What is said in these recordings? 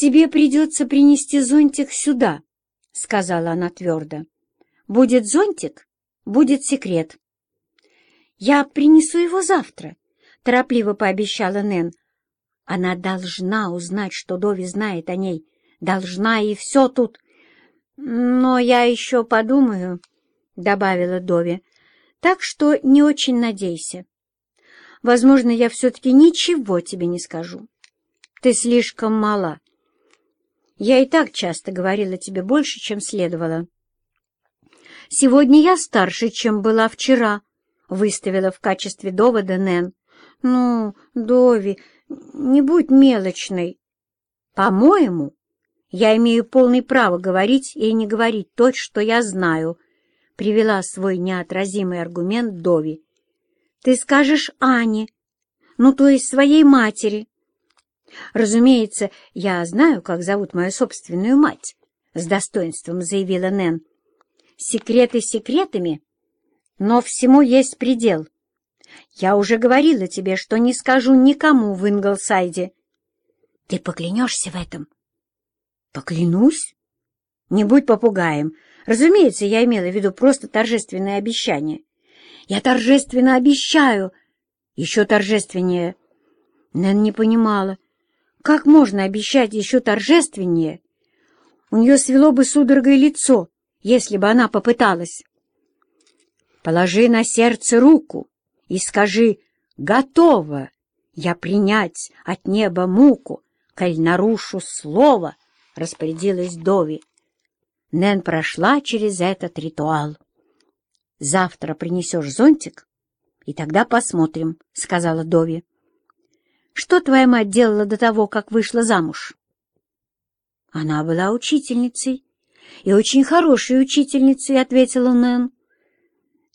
«Тебе придется принести зонтик сюда», — сказала она твердо. «Будет зонтик, будет секрет». «Я принесу его завтра», — торопливо пообещала Нэн. «Она должна узнать, что Дови знает о ней. Должна, и все тут». «Но я еще подумаю», — добавила Дови. «Так что не очень надейся. Возможно, я все-таки ничего тебе не скажу. Ты слишком мала. Я и так часто говорила тебе больше, чем следовало. Сегодня я старше, чем была вчера, — выставила в качестве довода Нэн. Ну, Дови, не будь мелочной. По-моему, я имею полное право говорить или не говорить то, что я знаю, — привела свой неотразимый аргумент Дови. Ты скажешь Ане, ну, то есть своей матери. Разумеется, я знаю, как зовут мою собственную мать, — с достоинством заявила Нэн. Секреты секретами, но всему есть предел. Я уже говорила тебе, что не скажу никому в Инглсайде. Ты поклянешься в этом? Поклянусь? Не будь попугаем. Разумеется, я имела в виду просто торжественное обещание. Я торжественно обещаю. Еще торжественнее. Нэн не понимала, как можно обещать еще торжественнее? У нее свело бы судорогой лицо, если бы она попыталась. Положи на сердце руку и скажи «Готово я принять от неба муку, коль нарушу слово», — распорядилась Дови. Нэн прошла через этот ритуал. «Завтра принесешь зонтик, и тогда посмотрим», — сказала Дови. «Что твоя мать делала до того, как вышла замуж?» «Она была учительницей, и очень хорошей учительницей», — ответила Нэн.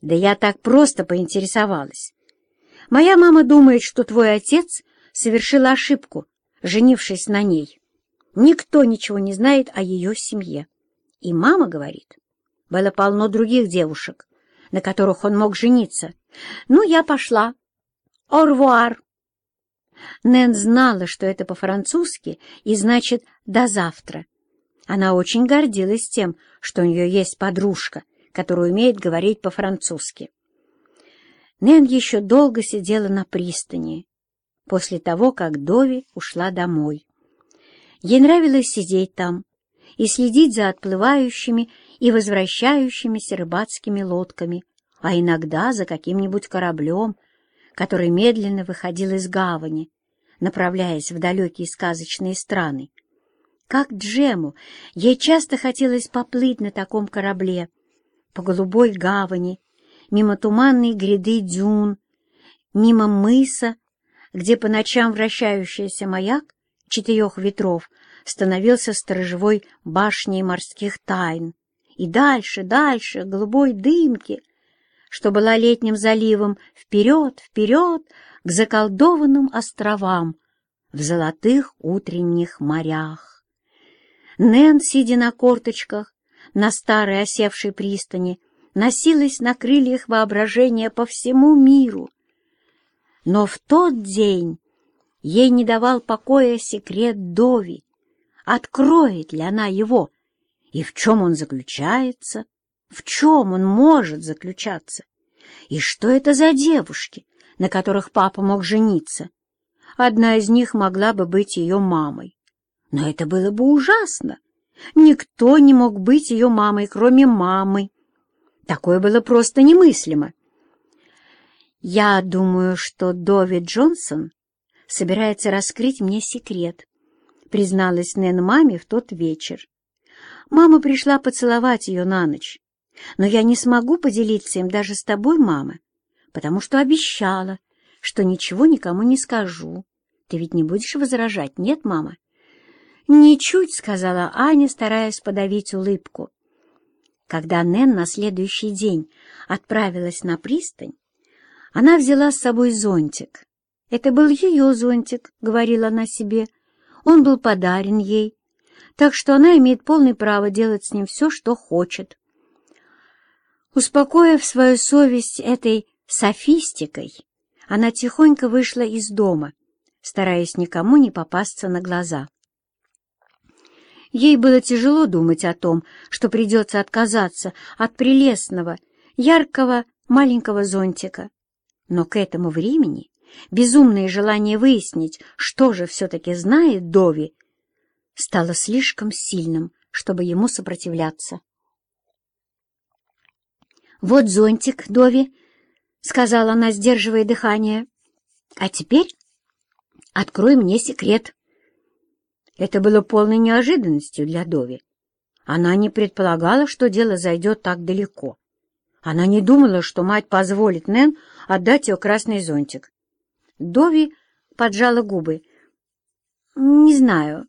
«Да я так просто поинтересовалась. Моя мама думает, что твой отец совершил ошибку, женившись на ней. Никто ничего не знает о ее семье. И мама говорит, было полно других девушек, на которых он мог жениться. Ну, я пошла. Орвуар. Нэн знала, что это по-французски и значит «до завтра». Она очень гордилась тем, что у нее есть подружка, которая умеет говорить по-французски. Нэн еще долго сидела на пристани, после того, как Дови ушла домой. Ей нравилось сидеть там и следить за отплывающими и возвращающимися рыбацкими лодками, а иногда за каким-нибудь кораблем, который медленно выходил из гавани, направляясь в далекие сказочные страны. Как Джему, ей часто хотелось поплыть на таком корабле, по голубой гавани, мимо туманной гряды дюн, мимо мыса, где по ночам вращающийся маяк четырех ветров становился сторожевой башней морских тайн. И дальше, дальше, голубой дымки, что была летним заливом, вперед, вперед, к заколдованным островам в золотых утренних морях. Нэн, сидя на корточках, на старой осевшей пристани, носилась на крыльях воображения по всему миру. Но в тот день ей не давал покоя секрет Дови. Откроет ли она его? И в чем он заключается? В чем он может заключаться? И что это за девушки, на которых папа мог жениться? Одна из них могла бы быть ее мамой. Но это было бы ужасно. Никто не мог быть ее мамой, кроме мамы. Такое было просто немыслимо. Я думаю, что Дови Джонсон собирается раскрыть мне секрет, призналась Нэн маме в тот вечер. Мама пришла поцеловать ее на ночь, но я не смогу поделиться им даже с тобой, мама, потому что обещала, что ничего никому не скажу. Ты ведь не будешь возражать, нет, мама? «Ничуть», — сказала Аня, стараясь подавить улыбку. Когда Нэн на следующий день отправилась на пристань, она взяла с собой зонтик. «Это был ее зонтик», — говорила она себе. «Он был подарен ей, так что она имеет полное право делать с ним все, что хочет». Успокоив свою совесть этой софистикой, она тихонько вышла из дома, стараясь никому не попасться на глаза. Ей было тяжело думать о том, что придется отказаться от прелестного, яркого маленького зонтика. Но к этому времени безумное желание выяснить, что же все-таки знает Дови, стало слишком сильным, чтобы ему сопротивляться. «Вот зонтик, Дови», — сказала она, сдерживая дыхание. «А теперь открой мне секрет». Это было полной неожиданностью для Дови. Она не предполагала, что дело зайдет так далеко. Она не думала, что мать позволит Нэн отдать ее красный зонтик. Дови поджала губы. «Не знаю,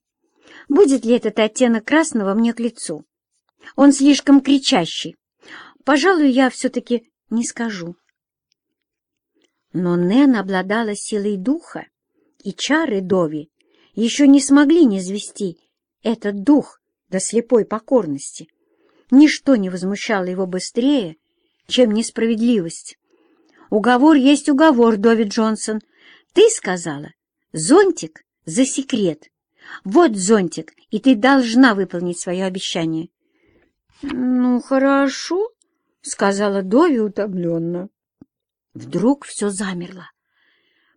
будет ли этот оттенок красного мне к лицу. Он слишком кричащий. Пожалуй, я все-таки не скажу». Но Нэн обладала силой духа, и чары Дови еще не смогли не звести этот дух до слепой покорности. Ничто не возмущало его быстрее, чем несправедливость. Уговор есть уговор, Дови Джонсон. Ты сказала, зонтик за секрет. Вот зонтик, и ты должна выполнить свое обещание. — Ну, хорошо, — сказала Дови утомленно. Вдруг все замерло.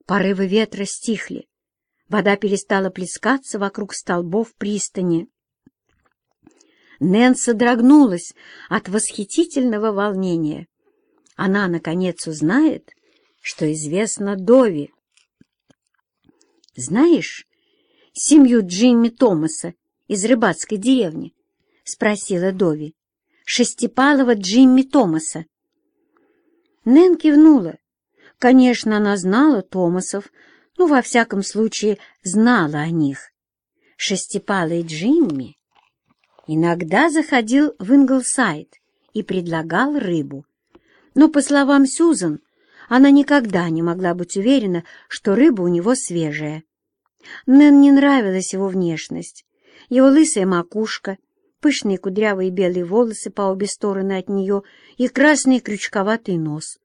Порывы ветра стихли. Вода перестала плескаться вокруг столбов пристани. Нэн содрогнулась от восхитительного волнения. Она, наконец, узнает, что известно Дови. «Знаешь семью Джимми Томаса из рыбацкой деревни?» — спросила Дови. «Шестипалого Джимми Томаса». Нэн кивнула. Конечно, она знала Томасов, но, во всяком случае, знала о них. Шестипалый Джимми иногда заходил в Инглсайд и предлагал рыбу. Но, по словам Сюзан, она никогда не могла быть уверена, что рыба у него свежая. Нэн не нравилась его внешность, его лысая макушка, пышные кудрявые белые волосы по обе стороны от нее и красный крючковатый нос.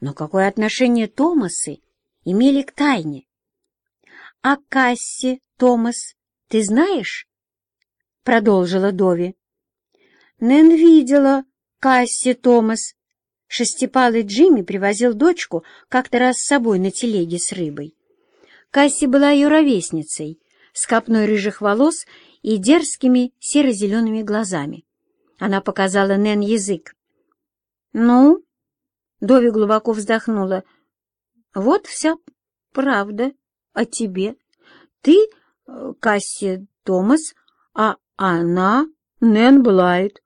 Но какое отношение Томасы имели к тайне? — А Касси, Томас, ты знаешь? продолжила Дови. Нэн видела Касси Томас. Шестипалый Джимми привозил дочку как-то раз с собой на телеге с рыбой. Касси была ее ровесницей, с копной рыжих волос и дерзкими серо-зелеными глазами. Она показала Нэн язык. «Ну?» — Дови глубоко вздохнула. «Вот вся правда о тебе. Ты, э, Касси Томас, а она Нэн Блайт.